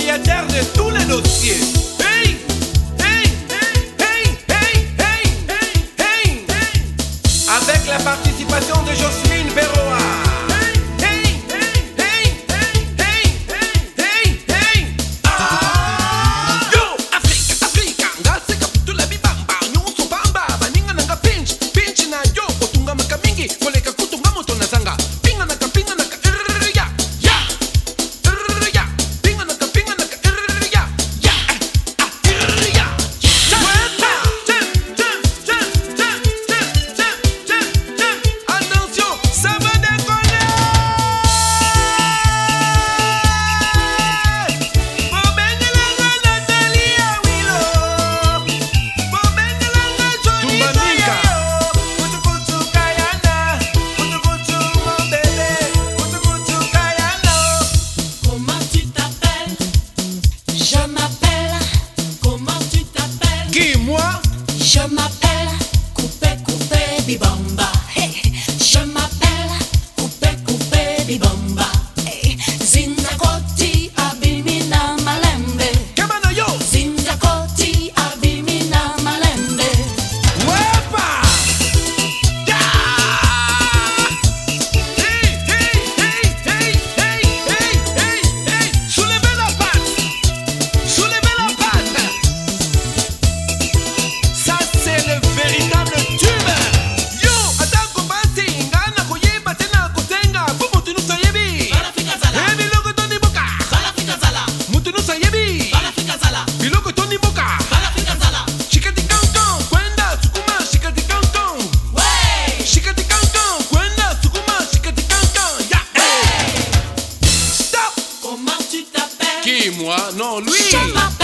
propriétaire de tous les dossiers. Hey, hey, hey, hey, hey, hey, hey. Avec la participation de Jocelyne Bamba. Moi. Non, lui